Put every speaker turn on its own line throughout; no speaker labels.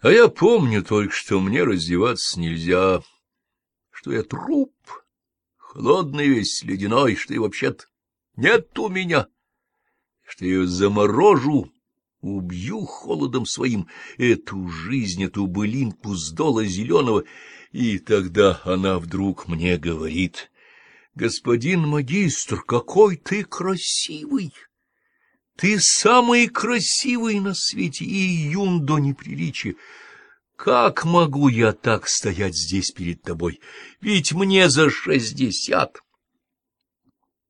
А я помню только, что мне раздеваться нельзя, что я труп, холодный весь, ледяной, что и вообще-то нет у меня, что я заморожу, убью холодом своим эту жизнь, эту былинку с дола зеленого, и тогда она вдруг мне говорит, «Господин магистр, какой ты красивый!» Ты самый красивый на свете, и юндо неприличие. Как могу я так стоять здесь перед тобой? Ведь мне за шестьдесят.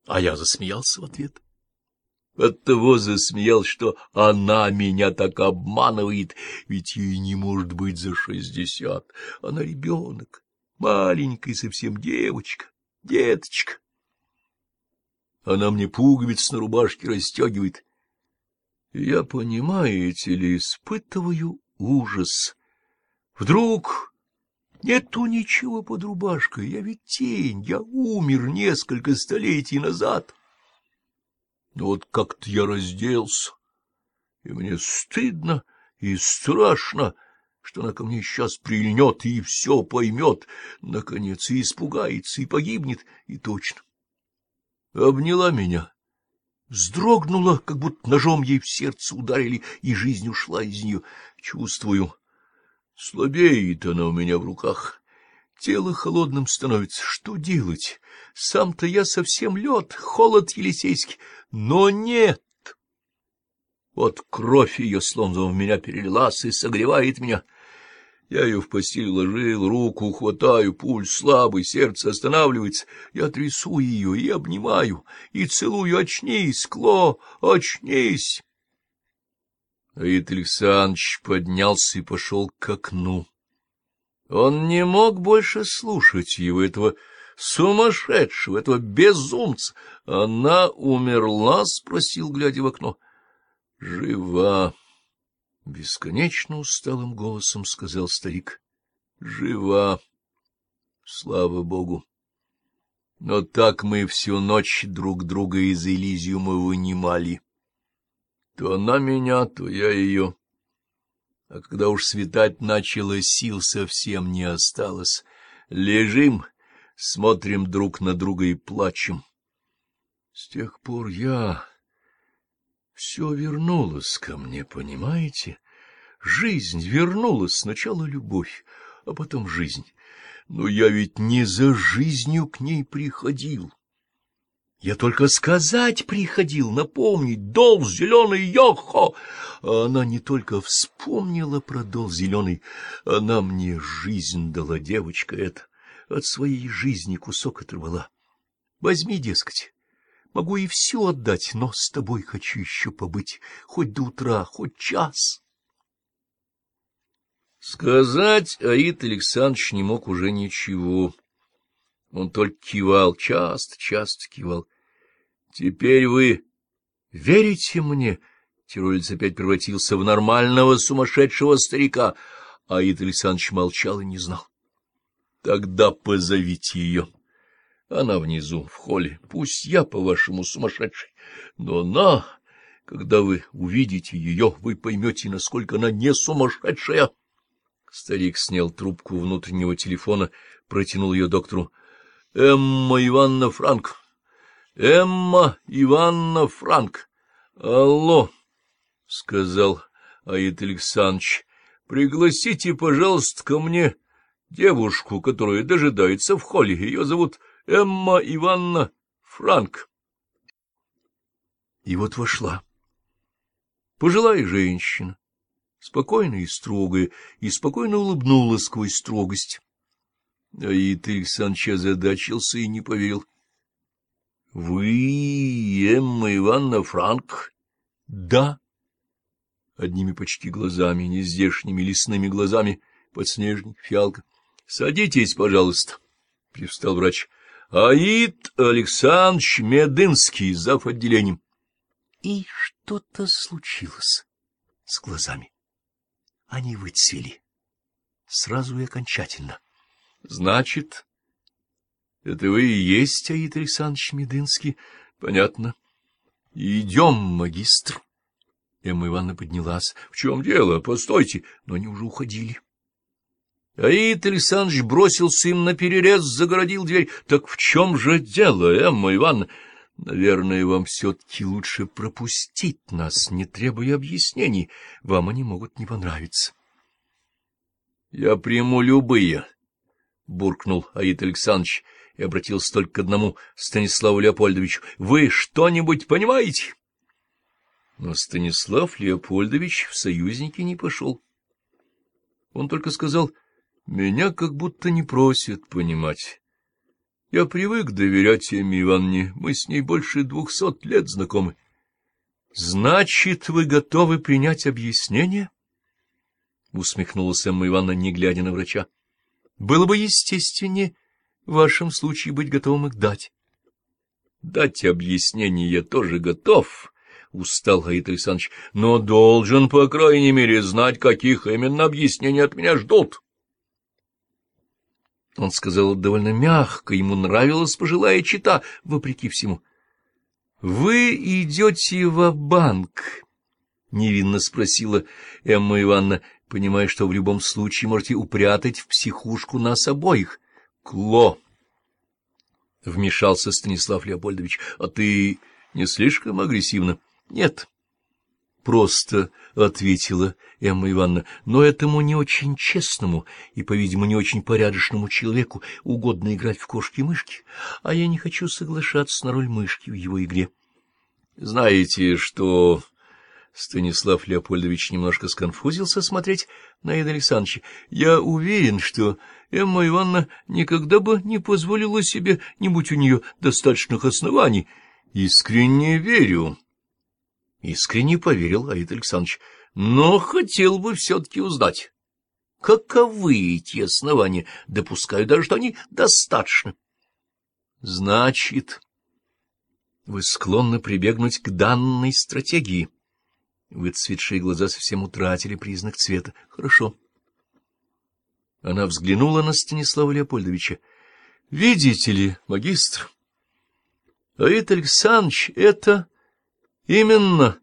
А я засмеялся в ответ. Оттого засмеял, что она меня так обманывает, ведь ей не может быть за шестьдесят. Она ребенок, маленькая совсем девочка, деточка. Она мне пуговиц на рубашке расстегивает, я, понимаете ли, испытываю ужас. Вдруг нету ничего под рубашкой, я ведь тень, я умер несколько столетий назад. Но вот как-то я разделся, и мне стыдно и страшно, что она ко мне сейчас прильнет и все поймет, наконец, и испугается, и погибнет, и точно. Обняла меня вздрогнула, как будто ножом ей в сердце ударили, и жизнь ушла из нее. Чувствую, слабеет она у меня в руках. Тело холодным становится. Что делать? Сам-то я совсем лед, холод елисейский. Но нет. Вот кровь ее словно в меня перелилась и согревает меня. Я ее в постель ложил, руку хватаю, пульс слабый, сердце останавливается. Я трясу ее и обнимаю, и целую. Очнись, Кло, очнись! Аид Александрович поднялся и пошел к окну. Он не мог больше слушать его, этого сумасшедшего, этого безумца. Она умерла? — спросил, глядя в окно. — Жива. Бесконечно усталым голосом сказал старик. — Жива. Слава Богу. Но так мы всю ночь друг друга из Элизиума вынимали. То она меня, то я ее. А когда уж светать начало, сил совсем не осталось. Лежим, смотрим друг на друга и плачем. С тех пор я все вернулось ко мне, понимаете? Жизнь вернулась, сначала любовь, а потом жизнь. Но я ведь не за жизнью к ней приходил. Я только сказать приходил, напомнить, дол зеленый йохо. А она не только вспомнила про дол зеленый, она мне жизнь дала, девочка эта, от своей жизни кусок оторвала. Возьми, дескать, Могу и все отдать, но с тобой хочу еще побыть, хоть до утра, хоть час. Сказать Аид Александрович не мог уже ничего. Он только кивал, часто-часто кивал. — Теперь вы верите мне? Тиролец опять превратился в нормального сумасшедшего старика. Аид Александрович молчал и не знал. — Тогда позовите ее. — она внизу, в холле. Пусть я, по-вашему, сумасшедший, но она... Когда вы увидите ее, вы поймете, насколько она не сумасшедшая. Старик снял трубку внутреннего телефона, протянул ее доктору. — Эмма Ивановна Франк. — Эмма Ивановна Франк. — Алло, — сказал Аид Александрович, — пригласите, пожалуйста, ко мне девушку, которая дожидается в холле. Ее зовут Эмма Ивановна Франк. И вот вошла. Пожилая женщина, спокойная и строгая, и спокойно улыбнулась сквозь строгость. Аид Александрович озадачился и не поверил. — Вы Эмма Ивановна Франк? — Да. Одними почти глазами, нездешними лесными глазами, подснежник, фиалка. — Садитесь, пожалуйста, — привстал врач. Аид Александрович Медынский, зав. отделением. И что-то случилось с глазами. Они выцвели. Сразу и окончательно. Значит, это вы и есть Аид Александрович Медынский? Понятно. Идем, магистр. Эмма Ивановна поднялась. — В чем дело? Постойте! Но они уже уходили. Аид Александрович бросился им на перерез, загородил дверь. — Так в чем же дело, Эмма Ивановна? — Наверное, вам все-таки лучше пропустить нас, не требуя объяснений. Вам они могут не понравиться. — Я приму любые, — буркнул Аид Александрович и обратился только к одному Станиславу Леопольдовичу. — Вы что-нибудь понимаете? Но Станислав Леопольдович в союзники не пошел. Он только сказал, — меня как будто не просят понимать. Я привык доверять Эмме Ивановне, мы с ней больше двухсот лет знакомы. — Значит, вы готовы принять объяснение? — усмехнулась Эмма Ивановна, не глядя на врача. — Было бы естественнее в вашем случае быть готовым их дать. — Дать объяснение я тоже готов, — устал Аид Александрович, — но должен, по крайней мере, знать, каких именно объяснений от меня ждут. Он сказал довольно мягко, ему нравилась пожилая чита, вопреки всему. — Вы идете в банк невинно спросила Эмма Ивановна, понимая, что в любом случае можете упрятать в психушку нас обоих. — Кло! — вмешался Станислав Леопольдович. — А ты не слишком агрессивно? — Нет. — Просто ответила Эмма Ивановна, но этому не очень честному и, по-видимому, не очень порядочному человеку угодно играть в кошки-мышки, а я не хочу соглашаться на роль мышки в его игре. — Знаете, что Станислав Леопольдович немножко сконфузился смотреть на Ида Александровича. Я уверен, что Эмма Ивановна никогда бы не позволила себе, не будь у нее достаточных оснований. Искренне верю. Искренне поверил Аид Александрович, но хотел бы все-таки узнать, каковы эти основания, допускаю даже, что они достаточны. Значит, вы склонны прибегнуть к данной стратегии. Выцветшие глаза совсем утратили признак цвета. Хорошо. Она взглянула на Станислава Леопольдовича. — Видите ли, магистр, Аид Александрович — это именно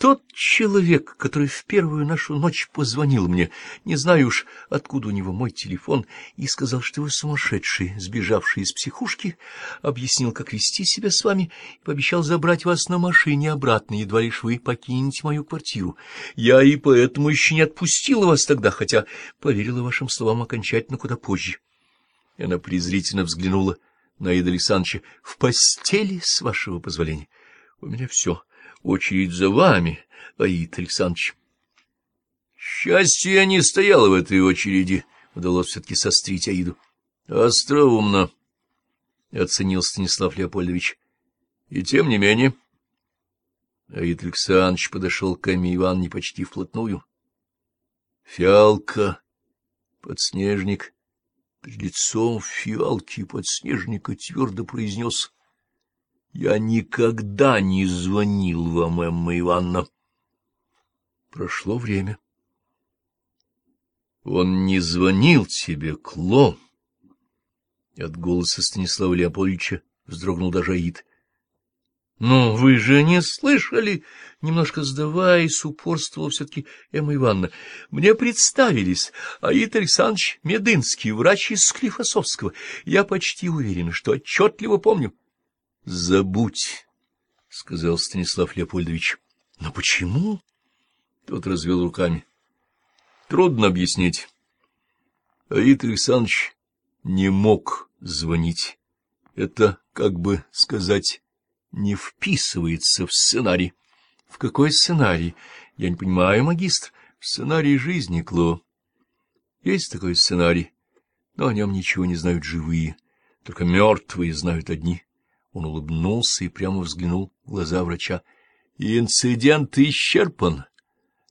тот человек, который в первую нашу ночь позвонил мне, не знаю уж, откуда у него мой телефон, и сказал, что вы сумасшедший, сбежавший из психушки, объяснил, как вести себя с вами, и пообещал забрать вас на машине обратно, едва лишь вы покинете мою квартиру. Я и поэтому еще не отпустила вас тогда, хотя поверила вашим словам окончательно куда позже. И она презрительно взглянула на Ида Александровича. — В постели, с вашего позволения. У меня все — очередь за вами, Аид Александрович. Счастье не стояла в этой очереди, удалось все-таки сострить Аиду. Остроумно, — оценил Станислав Леопольдович. И тем не менее... Аид Александрович подошел к Аме Ивановне почти вплотную. Фиалка, подснежник, перед лицом фиалки подснежника твердо произнес я никогда не звонил вам, Эмма Ивановна. Прошло время. Он не звонил тебе, Кло. От голоса Станислава Леопольдовича вздрогнул даже Аид. — Ну, вы же не слышали? Немножко сдаваясь, упорствовала все-таки Эмма Ивановна. Мне представились Аид Александрович Медынский, врач из Склифосовского. Я почти уверена, что отчетливо помню. —— Забудь, — сказал Станислав Леопольдович. — Но почему? Тот развел руками. — Трудно объяснить. Аид Александрович не мог звонить. Это, как бы сказать, не вписывается в сценарий. — В какой сценарий? Я не понимаю, магистр. В сценарий жизни, Кло. Есть такой сценарий, но о нем ничего не знают живые, только мертвые знают одни. Он улыбнулся и прямо взглянул в глаза врача. — Инцидент исчерпан,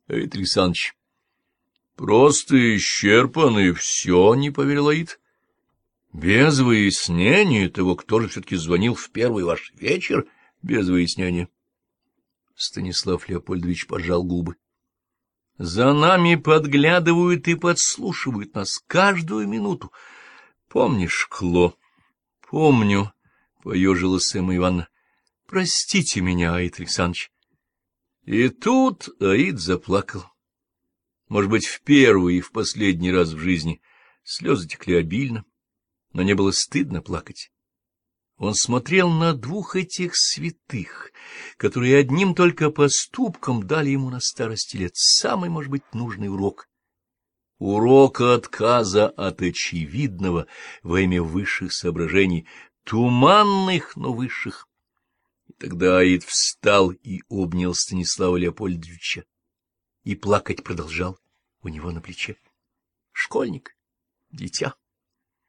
Аид Александрович. — Просто исчерпан, и все, — не поверил Аид. — Без выяснения того, кто же все-таки звонил в первый ваш вечер, без выяснения. Станислав Леопольдович пожал губы. — За нами подглядывают и подслушивают нас каждую минуту. Помнишь, Кло? — Помню. — поежилась Эмма Ивановна. — Простите меня, Аид Александрович. И тут Аид заплакал. Может быть, в первый и в последний раз в жизни слезы текли обильно, но не было стыдно плакать. Он смотрел на двух этих святых, которые одним только поступком дали ему на старости лет самый, может быть, нужный урок. Урока отказа от очевидного во имя высших соображений, туманных, но высших. И тогда Аид встал и обнял Станислава Леопольдовича, и плакать продолжал у него на плече. Школьник, дитя.